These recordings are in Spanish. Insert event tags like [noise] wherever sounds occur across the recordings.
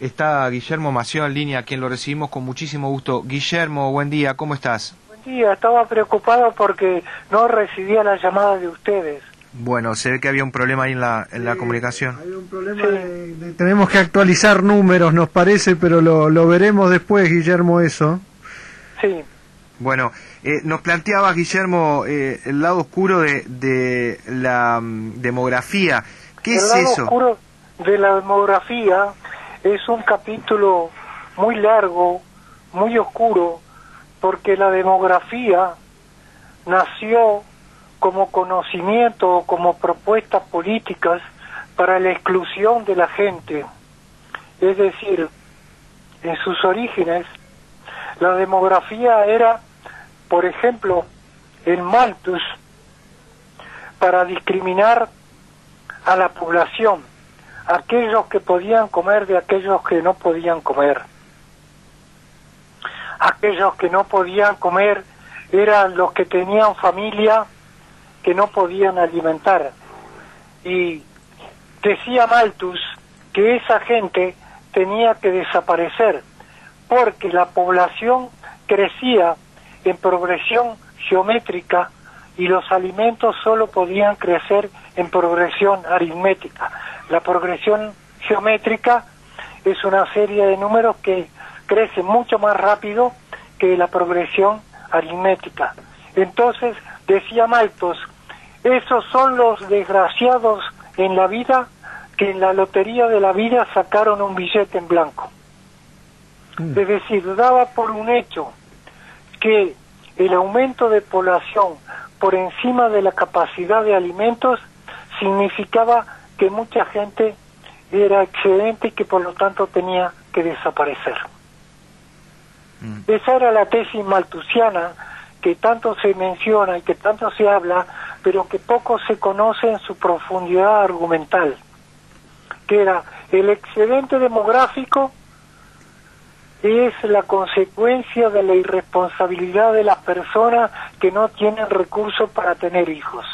Está Guillermo Mació en línea, a quien lo recibimos con muchísimo gusto. Guillermo, buen día, ¿cómo estás? Buen día, estaba preocupado porque no recibía la llamada de ustedes. Bueno, se ve que había un problema ahí en la, en la comunicación. Hay un problema de- de- tenemos que actualizar números, nos parece, pero lo, lo veremos después, Guillermo, eso. Sí, Bueno, eh, nos planteaba Guillermo eh, el lado oscuro de, de la mm, demografía. ¿Qué el es lado eso? oscuro de la demografía es un capítulo muy largo, muy oscuro, porque la demografía nació como conocimiento, como propuestas políticas para la exclusión de la gente. Es decir, en sus orígenes, la demografía era, por ejemplo, el Malthus, para discriminar a la población, aquellos que podían comer de aquellos que no podían comer. Aquellos que no podían comer eran los que tenían familia que no podían alimentar. Y decía Malthus que esa gente tenía que desaparecer porque la población crecía en progresión geométrica y los alimentos solo podían crecer en progresión aritmética. La progresión geométrica es una serie de números que crece mucho más rápido que la progresión aritmética. Entonces, decía Malthus, esos son los desgraciados en la vida que en la lotería de la vida sacaron un billete en blanco. Es decir, daba por un hecho que el aumento de población por encima de la capacidad de alimentos significaba que mucha gente era excedente y que por lo tanto tenía que desaparecer. Mm. Esa era la tesis maltusiana que tanto se menciona y que tanto se habla, pero que poco se conoce en su profundidad argumental, que era el excedente demográfico es la consecuencia de la irresponsabilidad de las personas que no tienen recursos para tener hijos.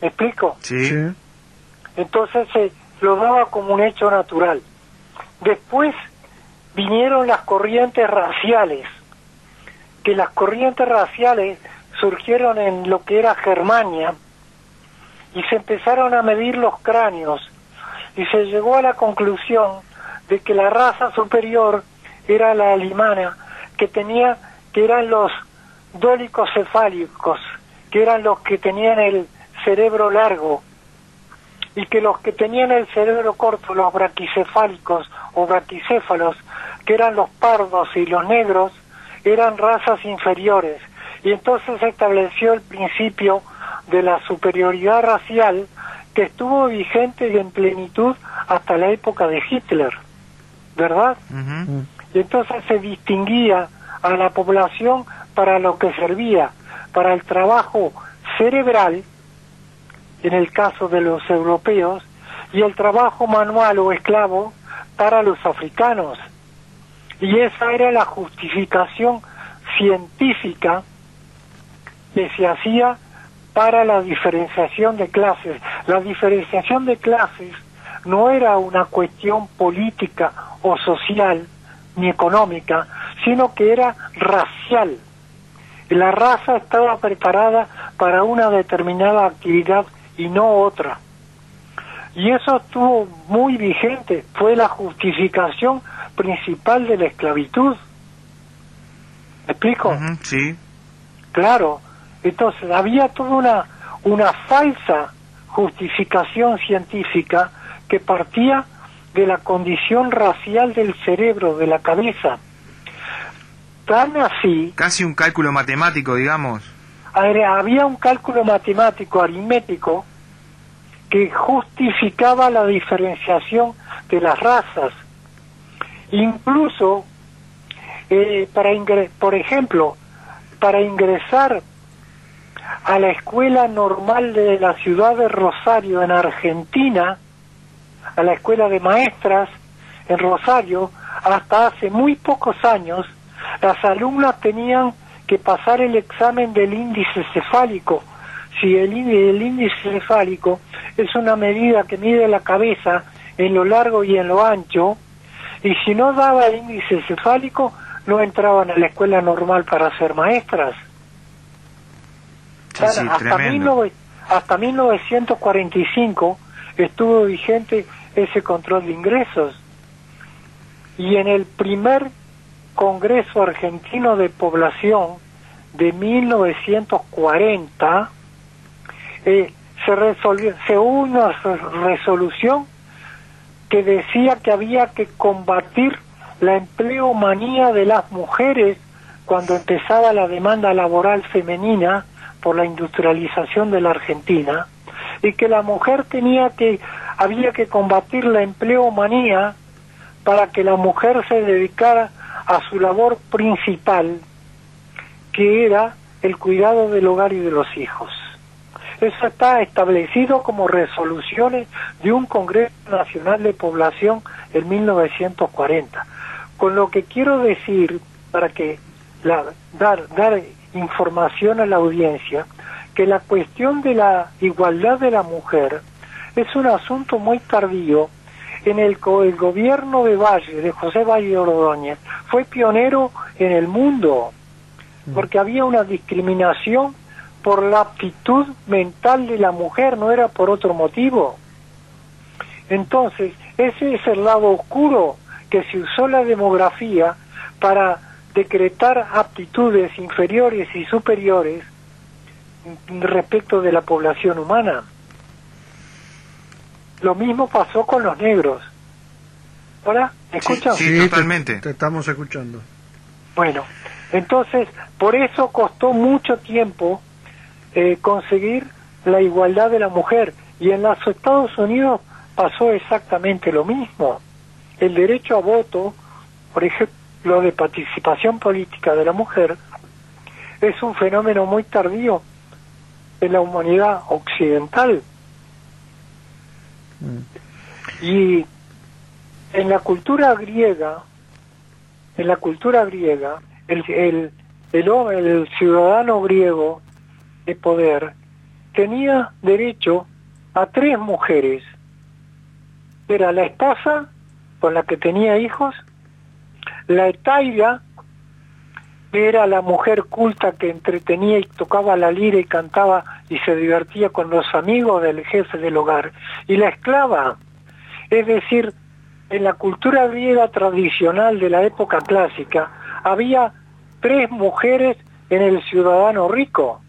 ¿Me explico? Sí. Entonces se lo daba como un hecho natural. Después vinieron las corrientes raciales, que las corrientes raciales surgieron en lo que era Germania y se empezaron a medir los cráneos y se llegó a la conclusión de que la raza superior era la alemana, que tenía, que eran los dólicos cefálicos, que eran los que tenían el cerebro largo, y que los que tenían el cerebro corto, los braquicefálicos o braquicéfalos, que eran los pardos y los negros, eran razas inferiores. Y entonces se estableció el principio de la superioridad racial que estuvo vigente y en plenitud hasta la época de Hitler, ¿verdad? Y entonces se distinguía a la población para lo que servía, para el trabajo cerebral, en el caso de los europeos, y el trabajo manual o esclavo para los africanos. Y esa era la justificación científica que se hacía para la diferenciación de clases. La diferenciación de clases no era una cuestión política o social ni económica, sino que era racial. La raza estaba preparada para una determinada actividad y no otra. Y eso estuvo muy vigente, fue la justificación principal de la esclavitud. ¿Me explico? Sí. Claro, entonces había toda una, una falsa justificación científica que partía de la condición racial del cerebro, de la cabeza. Tan así, Casi un cálculo matemático, digamos. Había un cálculo matemático aritmético que justificaba la diferenciación de las razas. Incluso, eh, para por ejemplo, para ingresar a la escuela normal de la ciudad de Rosario en Argentina, a la escuela de maestras en Rosario, hasta hace muy pocos años, las alumnas tenían que pasar el examen del índice cefálico. Si el, el índice cefálico es una medida que mide la cabeza en lo largo y en lo ancho, Y si no daba índice cefálico, no entraban a la escuela normal para ser maestras. Sí, sí, hasta, tremendo. 19 hasta 1945 estuvo vigente ese control de ingresos. Y en el primer Congreso Argentino de Población de 1940, eh, se, resolvió, se hubo una resolución que decía que había que combatir la empleomanía de las mujeres cuando empezaba la demanda laboral femenina por la industrialización de la Argentina y que la mujer tenía que había que combatir la empleomanía para que la mujer se dedicara a su labor principal que era el cuidado del hogar y de los hijos. Eso está establecido como resoluciones de un Congreso Nacional de Población en 1940. Con lo que quiero decir, para que la, dar, dar información a la audiencia, que la cuestión de la igualdad de la mujer es un asunto muy tardío en el el gobierno de Valle, de José Valle Ordóñez, fue pionero en el mundo, porque había una discriminación por la aptitud mental de la mujer, no era por otro motivo. Entonces, ese es el lado oscuro que se usó la demografía para decretar aptitudes inferiores y superiores respecto de la población humana. Lo mismo pasó con los negros. ¿Ahora? ¿Me sí. totalmente. Te, te estamos escuchando. Bueno, entonces, por eso costó mucho tiempo eh, conseguir la igualdad de la mujer. Y en los Estados Unidos pasó exactamente lo mismo. El derecho a voto, por ejemplo, de participación política de la mujer, es un fenómeno muy tardío en la humanidad occidental. Y en la cultura griega, en la cultura griega, el, el, el, el ciudadano griego de poder tenía derecho a tres mujeres. Era la esposa con la que tenía hijos, la etaira, era la mujer culta que entretenía y tocaba la lira y cantaba y se divertía con los amigos del jefe del hogar, y la esclava, es decir, en la cultura griega tradicional de la época clásica había tres mujeres en el ciudadano rico.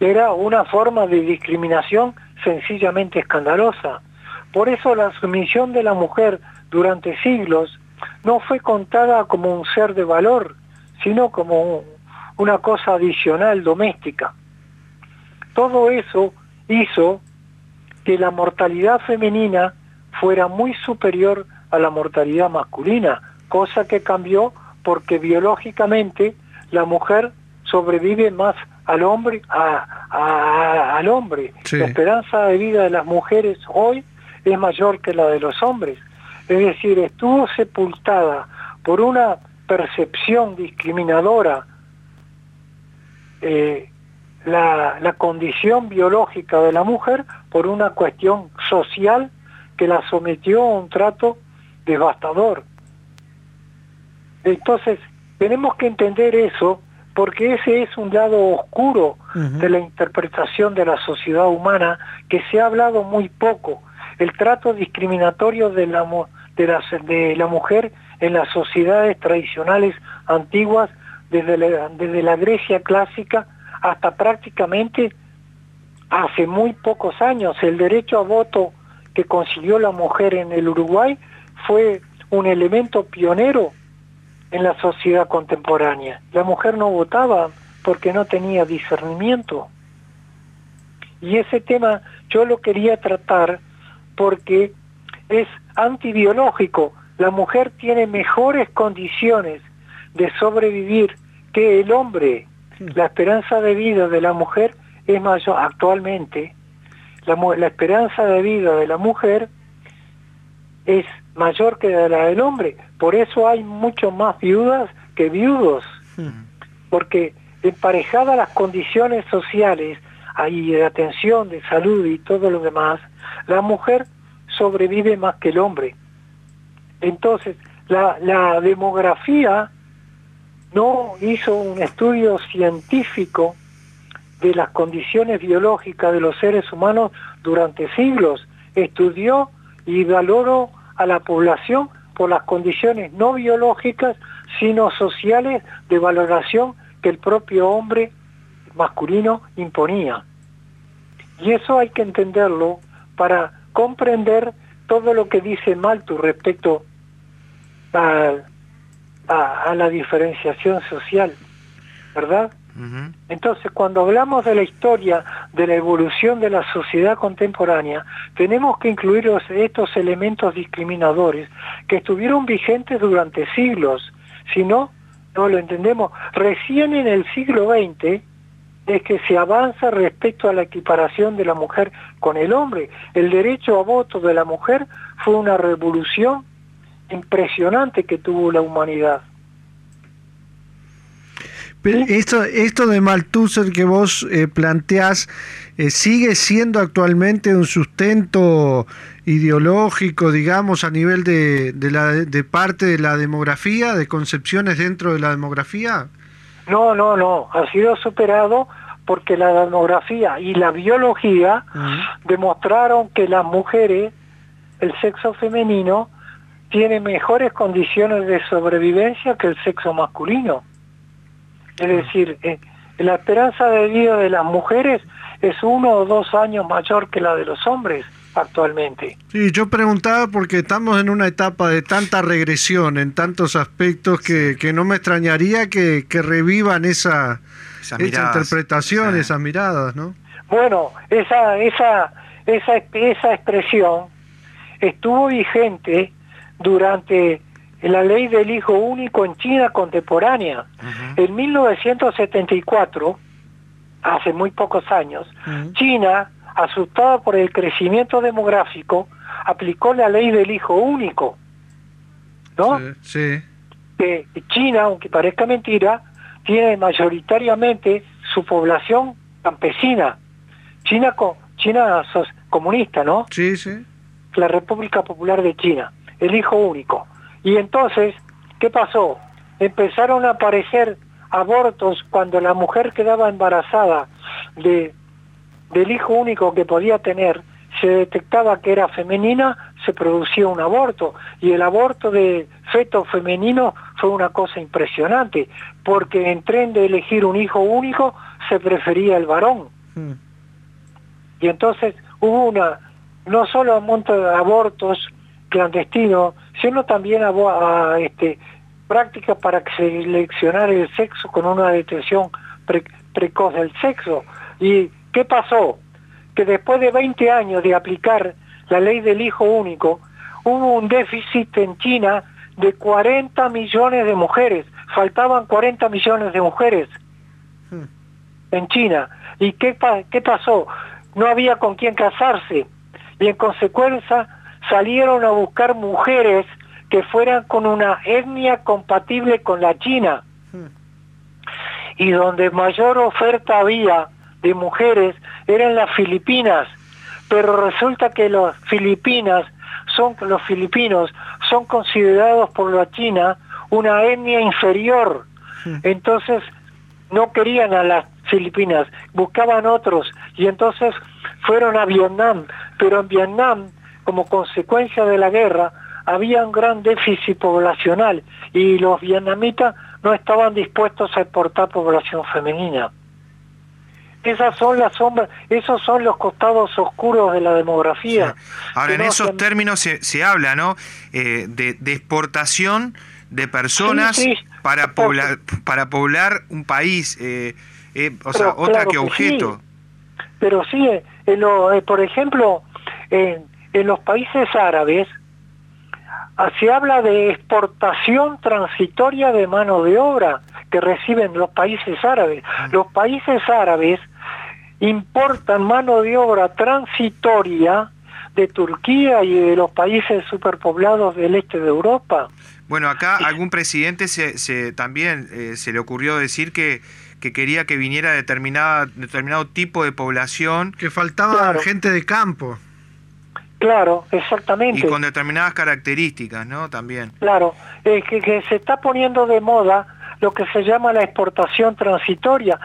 Era una forma de discriminación sencillamente escandalosa. Por eso la sumisión de la mujer durante siglos no fue contada como un ser de valor, sino como un- una cosa adicional doméstica. Todo eso hizo que la mortalidad femenina fuera muy superior a la mortalidad masculina, cosa que cambió porque biológicamente la mujer sobrevive más al hombre a- a- al hombre. Sí. La esperanza de vida de las mujeres hoy es mayor que la de los hombres. Es decir, estuvo sepultada por una percepción discriminadora eh, la, la condición biológica de la mujer por una cuestión social que la sometió a un trato devastador. Entonces, tenemos que entender eso porque ese es un lado oscuro de la interpretación de la sociedad humana que se ha hablado muy poco. El trato discriminatorio de la, de la, de la mujer en las sociedades tradicionales antiguas, desde la, desde la Grecia clásica hasta prácticamente hace muy pocos años. El derecho a voto que consiguió la mujer en el Uruguay fue un elemento pionero en la sociedad contemporánea. La mujer no votaba porque no tenía discernimiento. Y ese tema yo lo quería tratar porque es antibiológico. La mujer tiene mejores condiciones de sobrevivir que el hombre. La esperanza de vida de la mujer es mayor actualmente. La, esperanza de vida de la mujer es mayor que la del hombre. Por eso hay mucho más viudas que viudos. Porque emparejadas las condiciones sociales ahí de atención, de salud y todo lo demás, la mujer sobrevive más que el hombre. Entonces, la, demografía no hizo un estudio científico de las condiciones biológicas de los seres humanos durante siglos. Estudió y valoró a la población por las condiciones no biológicas, sino sociales de valoración que el propio hombre masculino imponía. Y eso hay que entenderlo para comprender todo lo que dice Malthus respecto a, a, la diferenciación social, ¿verdad? Entonces, cuando hablamos de la historia de la evolución de la sociedad contemporánea, tenemos que incluir estos elementos discriminadores que estuvieron vigentes durante siglos. Si no, no lo entendemos. Recién en el siglo XX es que se avanza respecto a la equiparación de la mujer con el hombre. El derecho a voto de la mujer fue una revolución impresionante que tuvo la humanidad. esto, esto de Malthusser que vos eh, planteás, eh, ¿sigue siendo actualmente un sustento ideológico, digamos, a nivel de, de, la, de parte de la demografía, de concepciones dentro de la demografía? No, no, no, ha sido superado porque la demografía y la biología demostraron que las mujeres, el sexo femenino, tiene mejores condiciones de sobrevivencia que el sexo masculino. Es decir, eh, la esperanza de vida de las mujeres es uno o dos años mayor que la de los hombres actualmente. Sí, yo preguntaba porque estamos en una etapa de tanta regresión en tantos aspectos que, que no me extrañaría que, que revivan esa, esa interpretación, esas miradas, ¿no? Bueno, esa, esa, esa, esa expresión estuvo vigente durante la ley del hijo único en China contemporánea. En 1974, hace muy pocos años, China asustada por el crecimiento demográfico, aplicó la ley del hijo único. ¿No? Sí. Que China, aunque parezca mentira, tiene mayoritariamente su población campesina. China, China comunista, ¿no? Sí, sí. La República Popular de China, el hijo único. Y entonces, ¿qué pasó? Empezaron a aparecer abortos cuando la mujer quedaba embarazada de del hijo único que podía tener se detectaba que era femenina, se producía un aborto. Y el aborto de feto femenino fue una cosa impresionante, porque en tren de elegir un hijo único se prefería el varón. Hmm. Y entonces hubo una, no solo un montón de abortos clandestinos, sino también a, este, prácticas para seleccionar el sexo con una detección precoz del sexo. Y ¿Qué pasó? Que después de 20 años de aplicar la ley del hijo único, hubo un déficit en China de 40 millones de mujeres. Faltaban 40 millones de mujeres hmm. en China. ¿Y qué, qué pasó? No había con quién casarse. Y en consecuencia salieron a buscar mujeres que fueran con una etnia compatible con la China. Hmm. Y donde mayor oferta había de mujeres eran las Filipinas, pero resulta que las Filipinas son los filipinos son considerados por la China una etnia inferior. Entonces no querían a las Filipinas, buscaban otros y entonces fueron a Vietnam, pero en Vietnam, como consecuencia de la guerra, había un gran déficit poblacional y los vietnamitas no estaban dispuestos a exportar población femenina. Esas son las sombras, esos son los costados oscuros de la demografía. Ahora, en esos términos se, se, habla, ¿no? Eh, de, de, exportación de personas para poblar para poblar un país, eh, eh, o sea, otra que objeto. Pero sí, en lo, por ejemplo, en, en los países árabes ah, se habla de exportación transitoria de mano de obra que reciben los países árabes. Los países árabes importan mano de obra transitoria de Turquía y de los países superpoblados del este de Europa. Bueno, acá algún presidente se, se también eh, se le ocurrió decir que, que quería que viniera determinada, determinado tipo de población. Que faltaba gente de campo. Claro, exactamente. Y con determinadas características, ¿no? También. Claro, que, que, se está poniendo de moda lo que se llama la exportación transitoria.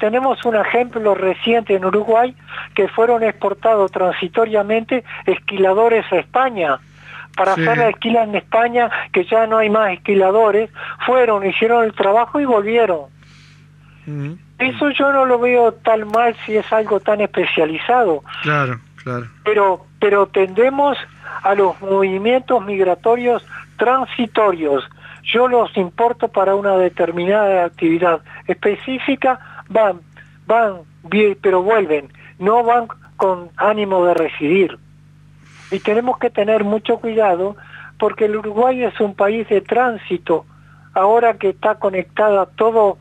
tenemos un ejemplo reciente en Uruguay que fueron exportados transitoriamente esquiladores a España. Para hacer la esquila en España, que ya no hay más esquiladores, fueron, hicieron el trabajo y volvieron. Eso yo no lo veo tan mal si es algo tan especializado. Claro, Pero, pero tendemos a los movimientos migratorios transitorios. Yo los importo para una determinada actividad específica, van, van, pero vuelven, no van con ánimo de residir. Y tenemos que tener mucho cuidado porque el Uruguay es un país de tránsito, ahora que está conectada todo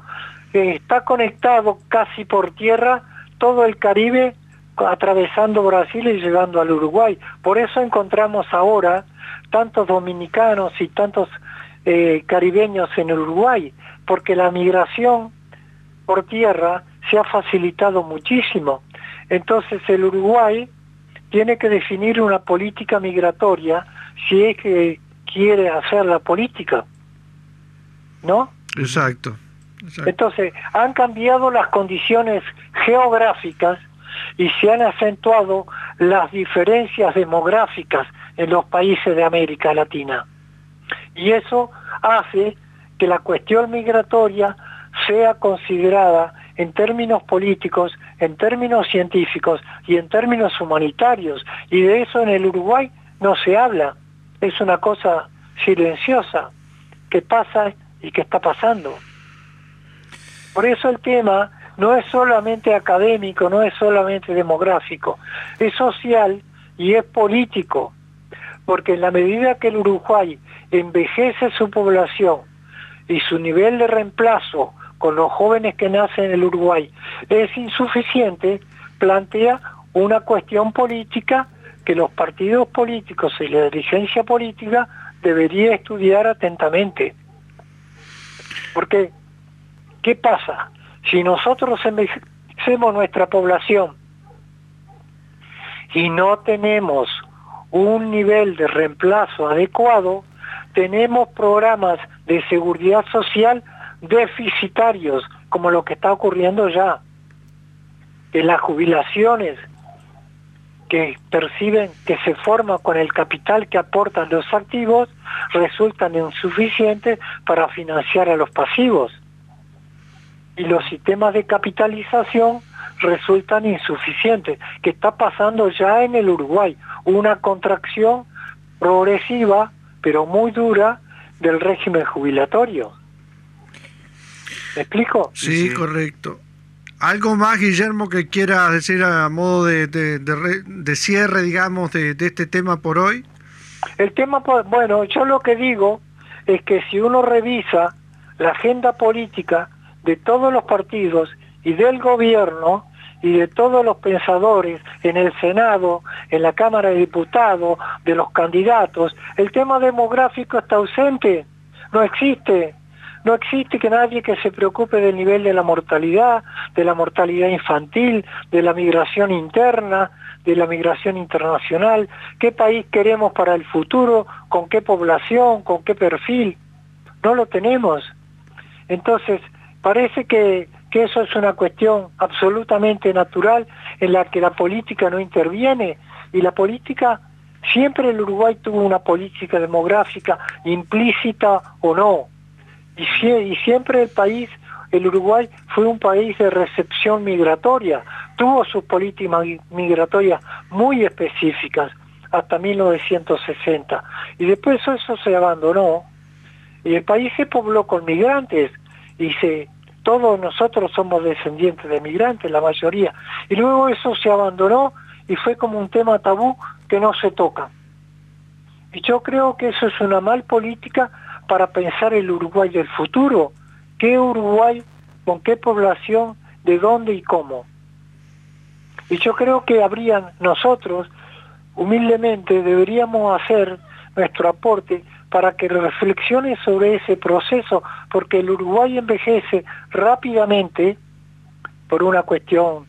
está conectado casi por tierra todo el Caribe atravesando Brasil y llegando al Uruguay. Por eso encontramos ahora tantos dominicanos y tantos eh, caribeños en Uruguay, porque la migración por tierra se ha facilitado muchísimo. Entonces el Uruguay tiene que definir una política migratoria si es que quiere hacer la política. ¿No? Exacto. Entonces, han cambiado las condiciones geográficas y se han acentuado las diferencias demográficas en los países de América Latina. Y eso hace que la cuestión migratoria sea considerada en términos políticos, en términos científicos y en términos humanitarios. Y de eso en el Uruguay no se habla. Es una cosa silenciosa que pasa y que está pasando. Por eso el tema no es solamente académico, no es solamente demográfico, es social y es político, porque en la medida que el Uruguay envejece su población y su nivel de reemplazo con los jóvenes que nacen en el Uruguay es insuficiente, plantea una cuestión política que los partidos políticos y la dirigencia política debería estudiar atentamente. Porque ¿Qué pasa? Si nosotros envejecemos nuestra población y no tenemos un nivel de reemplazo adecuado, tenemos programas de seguridad social deficitarios, como lo que está ocurriendo ya. Que las jubilaciones que perciben, que se forman con el capital que aportan los activos, resultan insuficientes para financiar a los pasivos y los sistemas de capitalización resultan insuficientes, que está pasando ya en el Uruguay, una contracción progresiva, pero muy dura, del régimen jubilatorio. ¿Me explico? Sí, correcto. ¿Algo más, Guillermo, que quiera decir a modo de, de, cierre, digamos, de, de, este tema por hoy? El tema, bueno, yo lo que digo es que si uno revisa la agenda política de todos los partidos y del gobierno y de todos los pensadores en el Senado, en la Cámara de Diputados, de los candidatos, el tema demográfico está ausente, no existe. No existe que nadie que se preocupe del nivel de la mortalidad, de la mortalidad infantil, de la migración interna, de la migración internacional, qué país queremos para el futuro, con qué población, con qué perfil. No lo tenemos. Entonces, Parece que, eso es una cuestión absolutamente natural en la que la política no interviene. Y la política, siempre el Uruguay tuvo una política demográfica implícita o no. Y, y siempre el país, el Uruguay fue un país de recepción migratoria, tuvo sus políticas migratorias muy específicas hasta 1960 y después eso se abandonó. Y el país se pobló con migrantes y se, todos nosotros somos descendientes de migrantes, la mayoría, y luego eso se abandonó y fue como un tema tabú que no se toca. Y yo creo que eso es una mal política para pensar el Uruguay del futuro. ¿Qué Uruguay, con qué población, de dónde y cómo? Y yo creo que habrían nosotros, humildemente, deberíamos hacer nuestro aporte para que reflexione sobre ese proceso, porque el Uruguay envejece rápidamente por una cuestión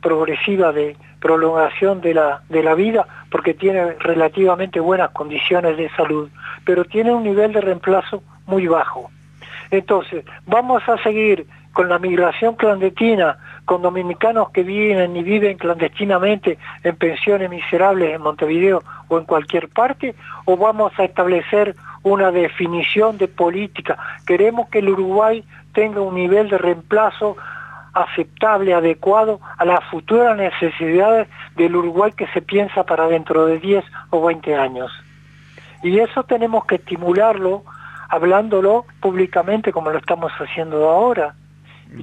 progresiva de, prolongación de la, de la vida porque tiene relativamente buenas condiciones de salud, pero tiene un nivel de reemplazo muy bajo. Entonces, vamos a seguir con la migración clandestina, con dominicanos que viven y viven clandestinamente en pensiones miserables en Montevideo o en cualquier parte, o vamos a establecer una definición de política. Queremos que el Uruguay tenga un nivel de reemplazo aceptable, adecuado a las futuras necesidades del Uruguay que se piensa para dentro de 10 o 20 años. Y eso tenemos que estimularlo hablándolo públicamente como lo estamos haciendo ahora.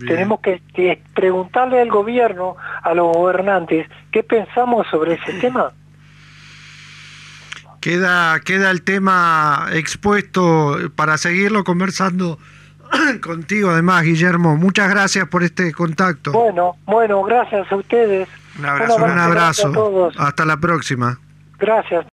Tenemos que, preguntarle al gobierno, a los gobernantes, qué pensamos sobre ese [laughs] tema. Queda, queda el tema expuesto para seguirlo conversando [clears throat] contigo además, Guillermo. Muchas gracias por este contacto. Bueno, bueno, gracias a ustedes. Un abrazo. Un abrazo. Hasta la próxima. Gracias.